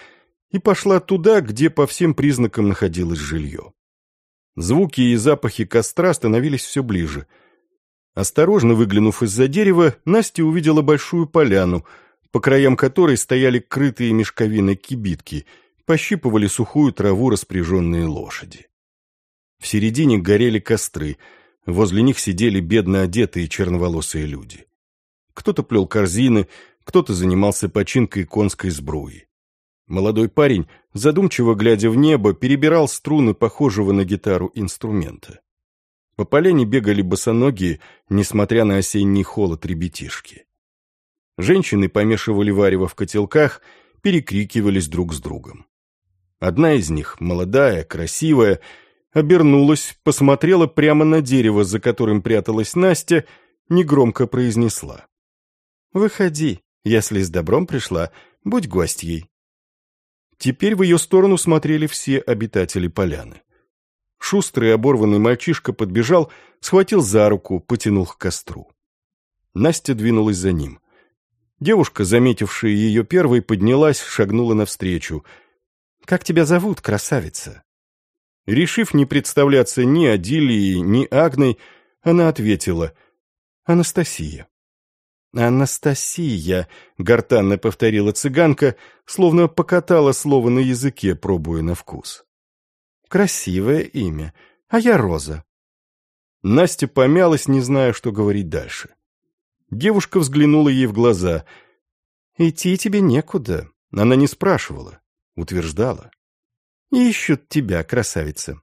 A: и пошла туда, где по всем признакам находилось жилье. Звуки и запахи костра становились все ближе. Осторожно выглянув из-за дерева, Настя увидела большую поляну, по краям которой стояли крытые мешковины кибитки, пощипывали сухую траву распряженные лошади. В середине горели костры, возле них сидели бедно одетые черноволосые люди. Кто-то плел корзины, кто-то занимался починкой конской сбруи. Молодой парень, задумчиво глядя в небо, перебирал струны похожего на гитару инструмента. По поляне бегали босоногие, несмотря на осенний холод ребятишки. Женщины помешивали варево в котелках, перекрикивались друг с другом. Одна из них, молодая, красивая, обернулась, посмотрела прямо на дерево, за которым пряталась Настя, негромко произнесла. «Выходи, если с добром пришла, будь гостьей». Теперь в ее сторону смотрели все обитатели поляны. Шустрый оборванный мальчишка подбежал, схватил за руку, потянул к костру. Настя двинулась за ним. Девушка, заметившая ее первой, поднялась, шагнула навстречу. «Как тебя зовут, красавица?» Решив не представляться ни Адилией, ни Агной, она ответила «Анастасия». «Анастасия», — гортанно повторила цыганка, словно покатала слово на языке, пробуя на вкус. «Красивое имя, а я Роза». Настя помялась, не зная, что говорить дальше. Девушка взглянула ей в глаза. «Идти тебе некуда». Она не спрашивала, утверждала. «Ищут тебя, красавица.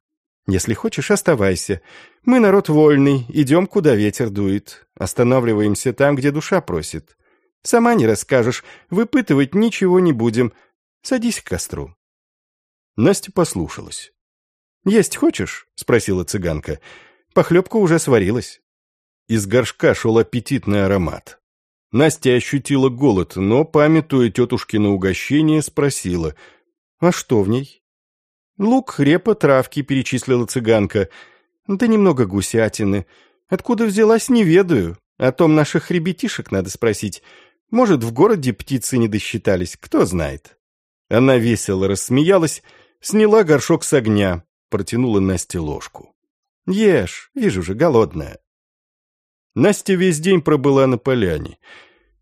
A: Если хочешь, оставайся. Мы народ вольный, идем, куда ветер дует. Останавливаемся там, где душа просит. Сама не расскажешь, выпытывать ничего не будем. Садись к костру». Настя послушалась. «Есть хочешь?» — спросила цыганка. «Похлебка уже сварилась». Из горшка шел аппетитный аромат. Настя ощутила голод, но, памятуя тетушкино угощение, спросила, «А что в ней?» «Лук, репа, травки», — перечислила цыганка. «Да немного гусятины. Откуда взялась, не ведаю. О том наших ребятишек надо спросить. Может, в городе птицы не досчитались, кто знает». Она весело рассмеялась, сняла горшок с огня, протянула Насте ложку. «Ешь, вижу же, голодная». Настя весь день пробыла на поляне.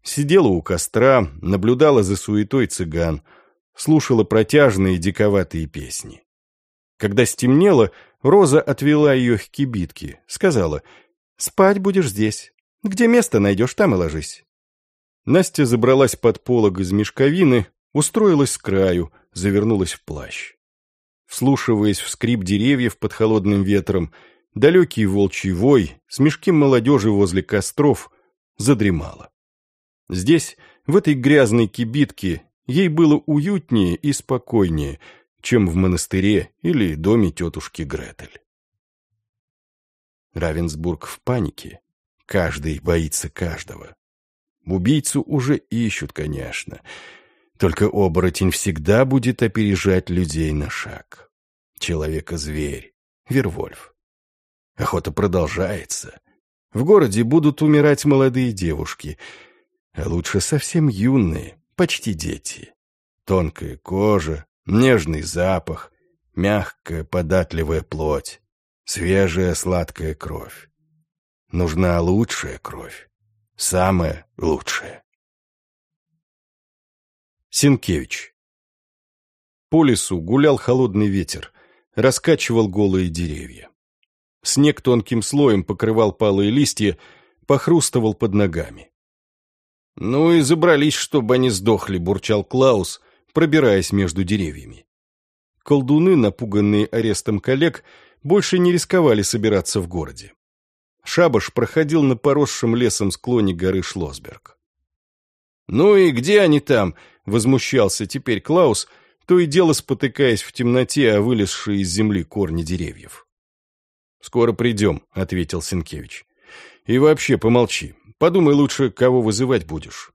A: Сидела у костра, наблюдала за суетой цыган, слушала протяжные диковатые песни. Когда стемнело, Роза отвела ее к кибитке, сказала, «Спать будешь здесь. Где место найдешь, там и ложись». Настя забралась под полог из мешковины, устроилась с краю, завернулась в плащ. вслушиваясь в скрип деревьев под холодным ветром, далекий волчий вой, смешки молодежи возле костров, задремала. Здесь, в этой грязной кибитке, ей было уютнее и спокойнее, чем в монастыре или доме тетушки Гретель. Равенсбург в панике. Каждый боится каждого. Убийцу уже ищут, конечно. Только оборотень всегда будет опережать людей на шаг. Человека-зверь. Вервольф. Охота продолжается. В городе будут умирать молодые девушки, а лучше совсем юные, почти дети. Тонкая кожа, нежный запах, мягкая податливая плоть, свежая сладкая кровь. Нужна лучшая кровь, самая лучшая. Синкевич По лесу гулял холодный ветер, раскачивал голые деревья. Снег тонким слоем покрывал палые листья, похрустывал под ногами. «Ну и забрались, чтобы они сдохли», — бурчал Клаус, пробираясь между деревьями. Колдуны, напуганные арестом коллег, больше не рисковали собираться в городе. Шабаш проходил на поросшем лесом склоне горы Шлосберг. «Ну и где они там?» — возмущался теперь Клаус, то и дело спотыкаясь в темноте о вылезшие из земли корни деревьев. «Скоро придем», — ответил Сенкевич. «И вообще помолчи. Подумай лучше, кого вызывать будешь».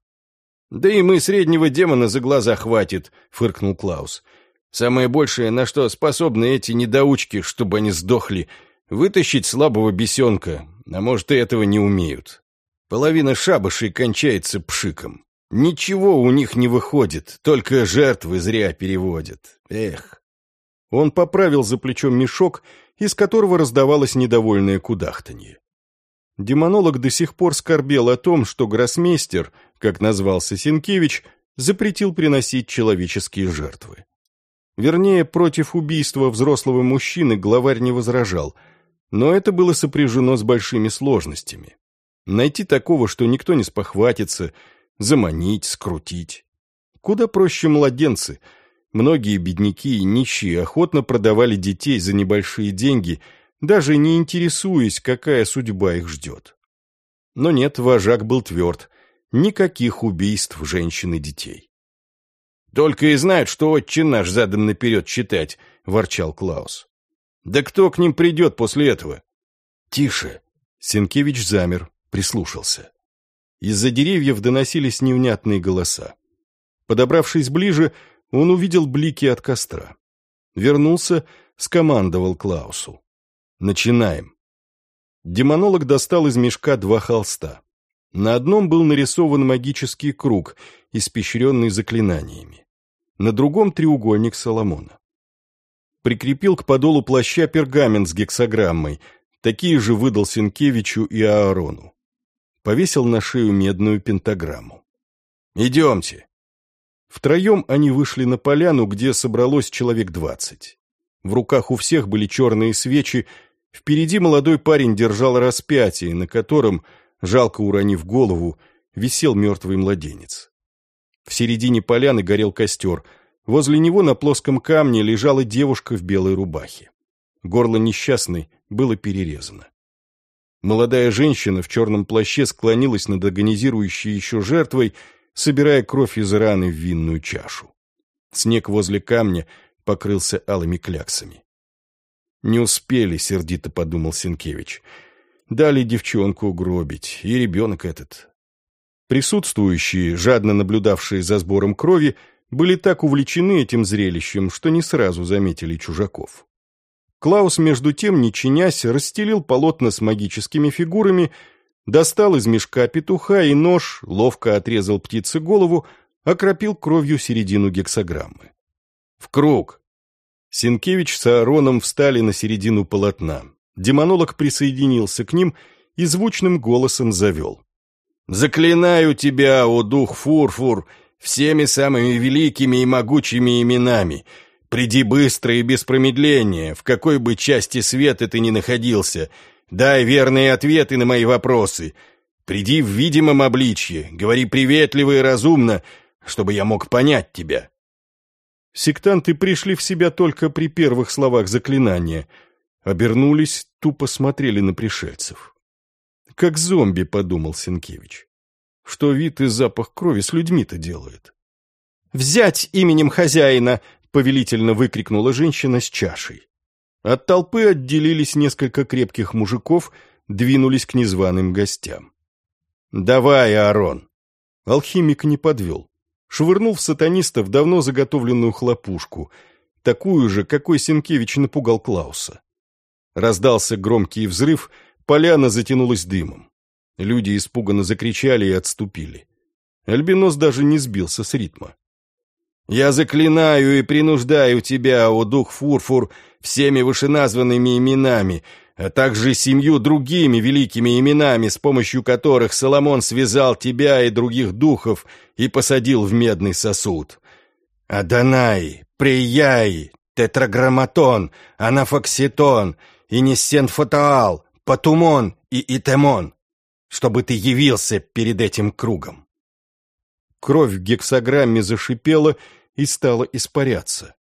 A: «Да и мы среднего демона за глаза хватит», — фыркнул Клаус. «Самое большее, на что способны эти недоучки, чтобы они сдохли, вытащить слабого бесенка, а может и этого не умеют. Половина шабашей кончается пшиком. Ничего у них не выходит, только жертвы зря переводят. Эх». Он поправил за плечом мешок из которого раздавалось недовольное кудахтанье. Демонолог до сих пор скорбел о том, что гроссмейстер, как назвался Сенкевич, запретил приносить человеческие жертвы. Вернее, против убийства взрослого мужчины главарь не возражал, но это было сопряжено с большими сложностями. Найти такого, что никто не спохватится, заманить, скрутить. Куда проще младенцы — Многие бедняки и нищие охотно продавали детей за небольшие деньги, даже не интересуясь, какая судьба их ждет. Но нет, вожак был тверд. Никаких убийств женщин и детей. «Только и знают, что отче наш задом наперед читать», — ворчал Клаус. «Да кто к ним придет после этого?» «Тише!» — Сенкевич замер, прислушался. Из-за деревьев доносились невнятные голоса. Подобравшись ближе, он увидел блики от костра. Вернулся, скомандовал Клаусу. «Начинаем». Демонолог достал из мешка два холста. На одном был нарисован магический круг, испещренный заклинаниями. На другом — треугольник Соломона. Прикрепил к подолу плаща пергамент с гексограммой, такие же выдал Сенкевичу и Аарону. Повесил на шею медную пентаграмму. «Идемте». Втроем они вышли на поляну, где собралось человек двадцать. В руках у всех были черные свечи, впереди молодой парень держал распятие, на котором, жалко уронив голову, висел мертвый младенец. В середине поляны горел костер, возле него на плоском камне лежала девушка в белой рубахе. Горло несчастной было перерезано. Молодая женщина в черном плаще склонилась над агонизирующей еще жертвой собирая кровь из раны в винную чашу. Снег возле камня покрылся алыми кляксами. «Не успели», — сердито подумал Сенкевич. «Дали девчонку угробить, и ребенок этот». Присутствующие, жадно наблюдавшие за сбором крови, были так увлечены этим зрелищем, что не сразу заметили чужаков. Клаус, между тем, не чинясь, расстелил полотна с магическими фигурами, достал из мешка петуха и нож, ловко отрезал птице голову, окропил кровью середину гексограммы. «В круг!» Сенкевич с Аароном встали на середину полотна. Демонолог присоединился к ним и звучным голосом завел. «Заклинаю тебя, о дух Фурфур, всеми самыми великими и могучими именами. Приди быстро и без промедления, в какой бы части света ты ни находился, Дай верные ответы на мои вопросы. Приди в видимом обличье, говори приветливо и разумно, чтобы я мог понять тебя». Сектанты пришли в себя только при первых словах заклинания. Обернулись, тупо смотрели на пришельцев. «Как зомби», — подумал Сенкевич. «Что вид и запах крови с людьми-то делает?» «Взять именем хозяина!» — повелительно выкрикнула женщина с чашей. От толпы отделились несколько крепких мужиков, двинулись к незваным гостям. «Давай, Аарон!» Алхимик не подвел. Швырнул в сатанистов давно заготовленную хлопушку, такую же, какой Сенкевич напугал Клауса. Раздался громкий взрыв, поляна затянулась дымом. Люди испуганно закричали и отступили. Альбинос даже не сбился с ритма. «Я заклинаю и принуждаю тебя, о дух Фурфур, всеми вышеназванными именами, а также семью другими великими именами, с помощью которых Соломон связал тебя и других духов и посадил в медный сосуд. Адонай, Прияй, Тетраграмматон, Анафокситон, Инисен-Фатаал, Патумон и Итемон, чтобы ты явился перед этим кругом. Кровь в гексограмме зашипела и стала испаряться.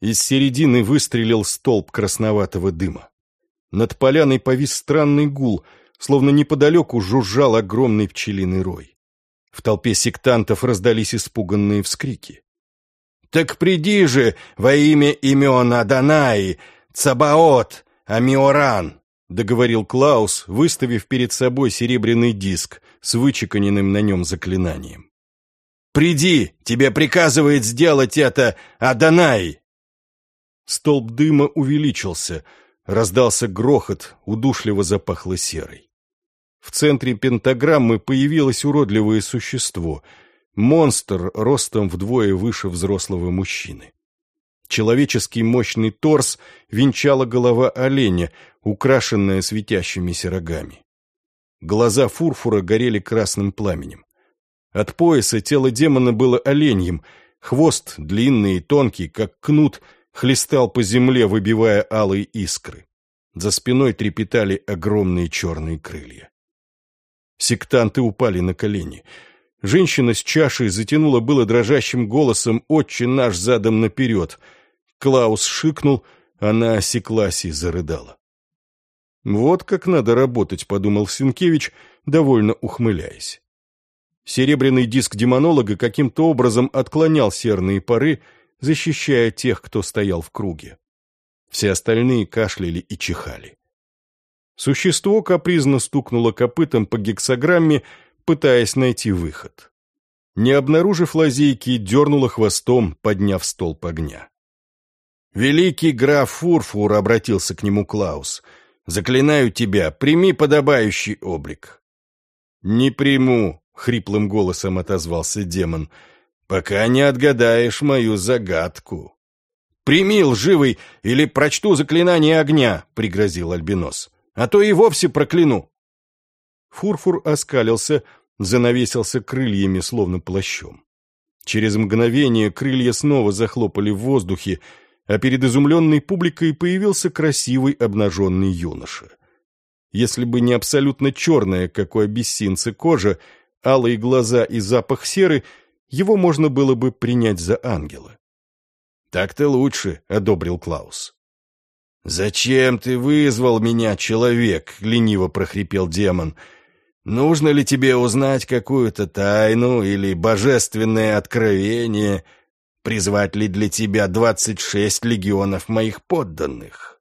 A: Из середины выстрелил столб красноватого дыма. Над поляной повис странный гул, словно неподалеку жужжал огромный пчелиный рой. В толпе сектантов раздались испуганные вскрики. «Так приди же во имя имен Адонai, Цабаот, Амиоран!» — договорил Клаус, выставив перед собой серебряный диск с вычеканенным на нем заклинанием. «Приди, тебе приказывает сделать это Адонай!» Столб дыма увеличился, раздался грохот, удушливо запахло серой. В центре пентаграммы появилось уродливое существо, монстр ростом вдвое выше взрослого мужчины. Человеческий мощный торс венчала голова оленя, украшенная светящимися рогами. Глаза фурфура горели красным пламенем. От пояса тело демона было оленьем, хвост, длинный и тонкий, как кнут, хлестал по земле, выбивая алые искры. За спиной трепетали огромные черные крылья. Сектанты упали на колени. Женщина с чашей затянула было дрожащим голосом «Отче наш задом наперед!» Клаус шикнул, она осеклась и зарыдала. «Вот как надо работать», — подумал Сенкевич, довольно ухмыляясь. Серебряный диск демонолога каким-то образом отклонял серные пары, защищая тех, кто стоял в круге. Все остальные кашляли и чихали. Существо капризно стукнуло копытом по гексограмме, пытаясь найти выход. Не обнаружив лазейки, дернуло хвостом, подняв столб огня. «Великий граф Фурфур», — обратился к нему Клаус, — «заклинаю тебя, прими подобающий облик». «Не приму», — хриплым голосом отозвался демон, — пока не отгадаешь мою загадку. «Прими, лживый, или прочту заклинание огня», — пригрозил Альбинос. «А то и вовсе прокляну». Фурфур оскалился, занавесился крыльями, словно плащом. Через мгновение крылья снова захлопали в воздухе, а перед изумленной публикой появился красивый обнаженный юноша. Если бы не абсолютно черная, как у абиссинца, кожа, алые глаза и запах серы — его можно было бы принять за ангела. «Так-то лучше», — одобрил Клаус. «Зачем ты вызвал меня, человек?» — лениво прохрипел демон. «Нужно ли тебе узнать какую-то тайну или божественное откровение? Призвать ли для тебя двадцать шесть легионов моих подданных?»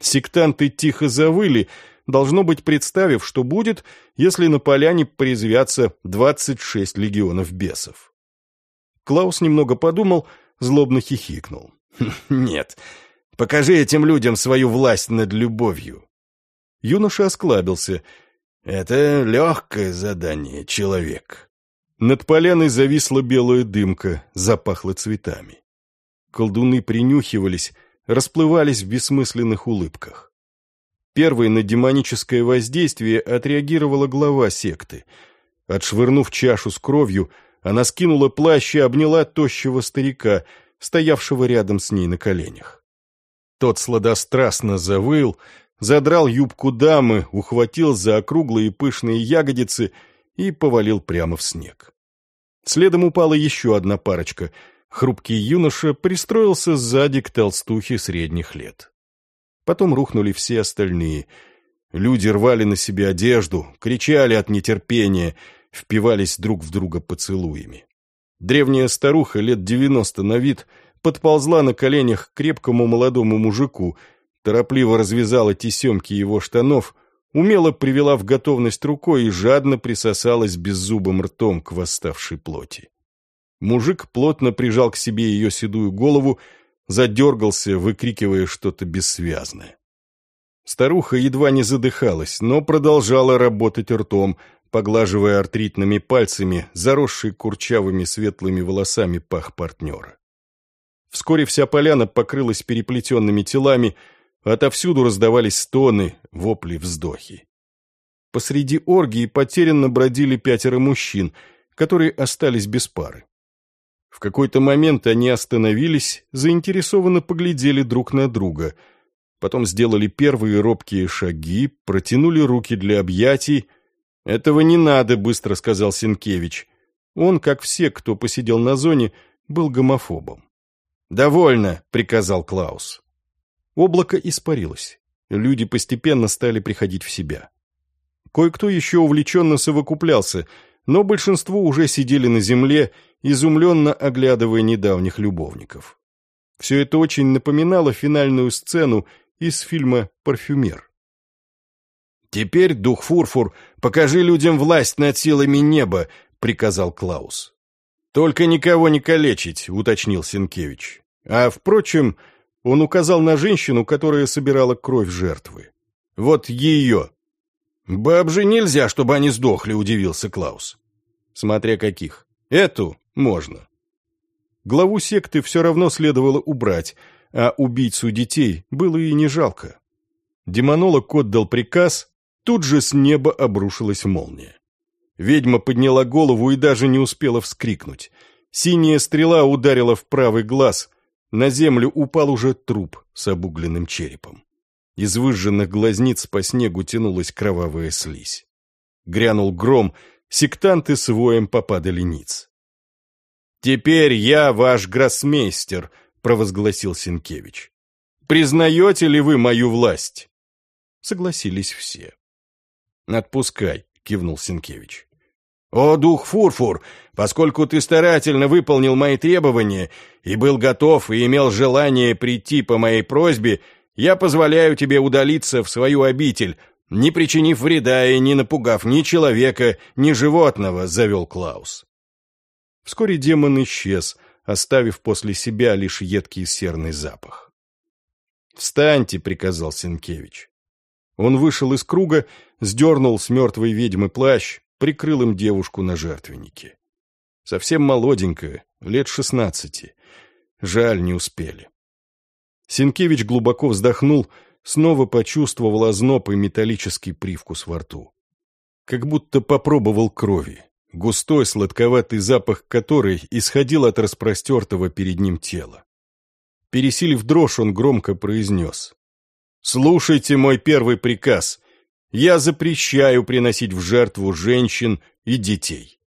A: Сектанты тихо завыли, должно быть, представив, что будет, если на поляне призвятся двадцать шесть легионов бесов. Клаус немного подумал, злобно хихикнул.
B: «Нет, покажи этим людям свою власть над любовью».
A: Юноша осклабился.
B: «Это легкое задание, человек».
A: Над поляной зависла белая дымка, запахло цветами. Колдуны принюхивались, расплывались в бессмысленных улыбках. Первой на демоническое воздействие отреагировала глава секты. Отшвырнув чашу с кровью, она скинула плащ и обняла тощего старика, стоявшего рядом с ней на коленях. Тот сладострастно завыл, задрал юбку дамы, ухватил за округлые пышные ягодицы и повалил прямо в снег. Следом упала еще одна парочка. Хрупкий юноша пристроился сзади к толстухе средних лет. Потом рухнули все остальные. Люди рвали на себе одежду, кричали от нетерпения, впивались друг в друга поцелуями. Древняя старуха, лет девяносто на вид, подползла на коленях к крепкому молодому мужику, торопливо развязала тесемки его штанов, умело привела в готовность рукой и жадно присосалась беззубым ртом к восставшей плоти. Мужик плотно прижал к себе ее седую голову, задергался, выкрикивая что-то бессвязное. Старуха едва не задыхалась, но продолжала работать ртом, поглаживая артритными пальцами, заросший курчавыми светлыми волосами пах партнера. Вскоре вся поляна покрылась переплетенными телами, отовсюду раздавались стоны, вопли, вздохи. Посреди оргии потерянно бродили пятеро мужчин, которые остались без пары. В какой-то момент они остановились, заинтересованно поглядели друг на друга, потом сделали первые робкие шаги, протянули руки для объятий. «Этого не надо», — быстро сказал Сенкевич. Он, как все, кто посидел на зоне, был гомофобом. «Довольно», — приказал Клаус. Облако испарилось. Люди постепенно стали приходить в себя. Кое-кто еще увлеченно совокуплялся, но большинство уже сидели на земле, изумленно оглядывая недавних любовников. Все это очень напоминало финальную сцену из фильма «Парфюмер». «Теперь, дух Фурфур, покажи людям власть над силами неба», — приказал Клаус. «Только никого не калечить», — уточнил Сенкевич. А, впрочем, он указал на женщину, которая собирала кровь жертвы. «Вот ее». «Баб же нельзя, чтобы они сдохли», — удивился Клаус. «Смотря каких. Эту можно». Главу секты все равно следовало убрать, а убийцу детей было и не жалко. Демонолог отдал приказ, тут же с неба обрушилась молния. Ведьма подняла голову и даже не успела вскрикнуть. Синяя стрела ударила в правый глаз. На землю упал уже труп с обугленным черепом. Из выжженных глазниц по снегу тянулась кровавая слизь. Грянул гром, сектанты с воем попадали ниц. «Теперь я ваш гроссмейстер», — провозгласил Сенкевич. «Признаете ли вы мою власть?» Согласились все. «Отпускай», — кивнул Сенкевич. «О, дух Фурфур, поскольку ты старательно выполнил мои требования и был готов и имел желание прийти по моей просьбе, я позволяю тебе удалиться в свою обитель, не причинив вреда и не напугав ни человека, ни животного», — завел Клаус. Вскоре демон исчез, оставив после себя лишь едкий серный запах. «Встаньте», — приказал Сенкевич. Он вышел из круга, сдернул с мертвой ведьмы плащ, прикрыл им девушку на жертвеннике. Совсем молоденькая, лет шестнадцати. Жаль, не успели. Сенкевич глубоко вздохнул, снова почувствовал озноб и металлический привкус во рту. Как будто попробовал крови, густой сладковатый запах которой исходил от распростертого перед ним тела. Пересилив дрожь, он громко произнес. «Слушайте мой первый приказ. Я запрещаю приносить в жертву женщин и детей.